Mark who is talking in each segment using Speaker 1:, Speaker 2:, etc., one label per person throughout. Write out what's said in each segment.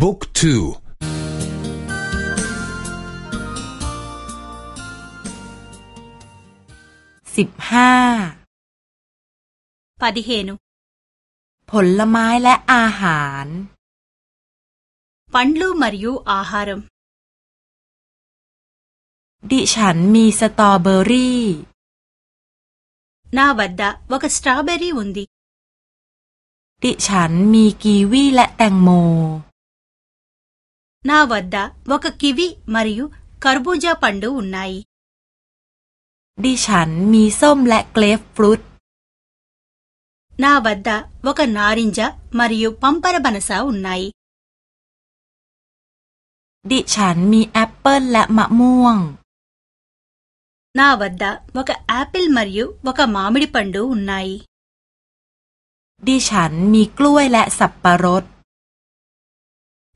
Speaker 1: บุ๊กทู
Speaker 2: สิบห้า
Speaker 3: ปฏิเหนุ
Speaker 2: ผลไม้และอาหาร
Speaker 3: ปันลูมารยูอาหารม
Speaker 2: ดิฉันมีสตรอเบอรี่
Speaker 3: นาวัดดาวกสตรอเบอรี่อุนดี
Speaker 2: ดิฉันมีกีวีและแตงโม
Speaker 3: నా వద్ద ఒక కివి మరియు కర్బూజా పండు ఉన్నాయి
Speaker 2: ดิฉันมีส้มและเกรฟฟรุต
Speaker 3: నా వద్ద ఒక నారింజ మరియు పంపరబనస ఉన్నాయి
Speaker 2: ดิฉันมีแอปเปิลและมะม่วง
Speaker 3: నా వద్ద ఒక యాపిల్ మరియు ఒక మామిడి పండు ఉన్నాయి
Speaker 2: ดิฉันมีกล้วยและสับปะรด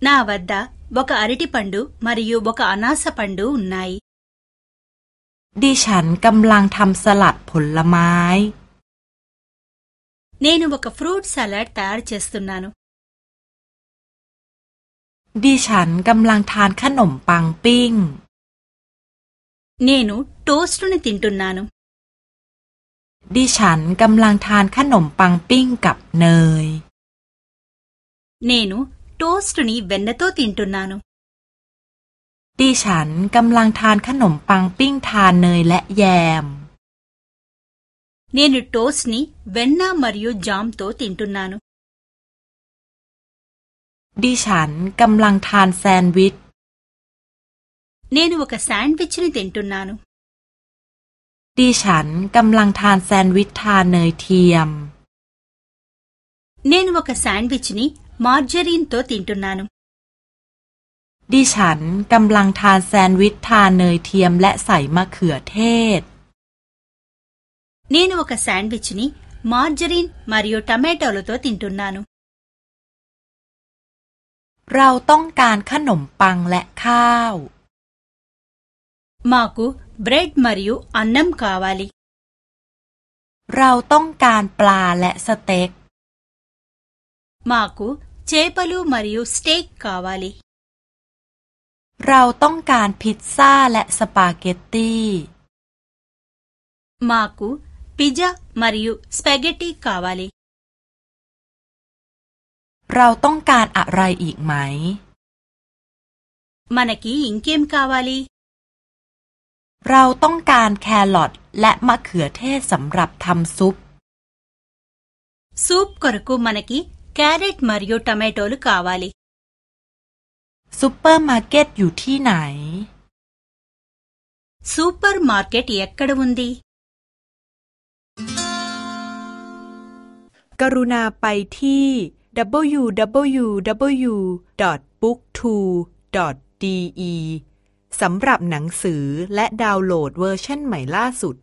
Speaker 3: నా వద్ద ఒక అరటి పండు మరియు ఒక అనాస పండు ఉన్నాయి
Speaker 2: ดิฉันกำลังทำสลัดผลไม้
Speaker 3: నేను ఒక ఫ్రూట్ సలాడ్ తయారు చేస్తున్నాను
Speaker 2: ดิฉันกำลังทานขนมปังปิ้ง
Speaker 3: నేను టోస్టుని తింటున్నాను
Speaker 2: ดิฉันกำลังทานขนมปังปิ้งกับเนย
Speaker 3: నేను టోస్టుని వెన్నతో తింటున్నాను
Speaker 2: ดิฉันกำลังทานขนมปังปิ้งทานเนยและแยม
Speaker 3: నేను టోస్ట్ని వెన్న మరియు జామ్తో తింటున్నాను
Speaker 2: ดิฉันกำลังทานแซนด์วิช
Speaker 3: నేను ఒక శాండ్విచ్ని తింటున్నాను
Speaker 2: ดิฉันกำลังทานแซนด์วิชทานเนยเทียม
Speaker 3: నేను ఒక శాండ్విచ్ని మార్జరీన్తో తింటున్నాను
Speaker 2: ดิฉันกำลังทานแซนด์วิชทานเนยเทียมและใส่มะเขือเทศ
Speaker 3: నేను ఒక శాండ్విచ్ని మార్జరీన్ మరియు టమాటోలతో తింటున్నాను
Speaker 2: เราต้องการขนมปังและข้าว
Speaker 3: మాకు బ్రెడ్ మరియు అన్నం కావాలి
Speaker 2: เราต้องการปลาและสเต็ก
Speaker 3: మాకు చేపలు మరియు స్టేక్ కావాలి
Speaker 2: เราต้องการพิซซ่าและสปาเกตตี้
Speaker 3: మాకు పిజ్జా మరియు స్పాగెటీ కావాలి
Speaker 2: เราต้องการอะไรอีกไหม
Speaker 3: మనకి ఇంకేం కావాలి
Speaker 2: เราต้องการแครอทและมะเขือเทศสำหรับทำซุป
Speaker 3: సూప్ కొరకు మనకి క్యారెట్ మరియు టమాటోలు కావాలి
Speaker 2: ซูเปอร์มาร์เก็ตอยู่ที่ไหน
Speaker 3: సూపర్ మార్కెట్ ఎక్కడ ఉంది
Speaker 2: กรุณาไปที่ www.booktwo.de สำหรับหนังสือและดาวน์โหลดเวอร์ชันใหม่ล่าสุด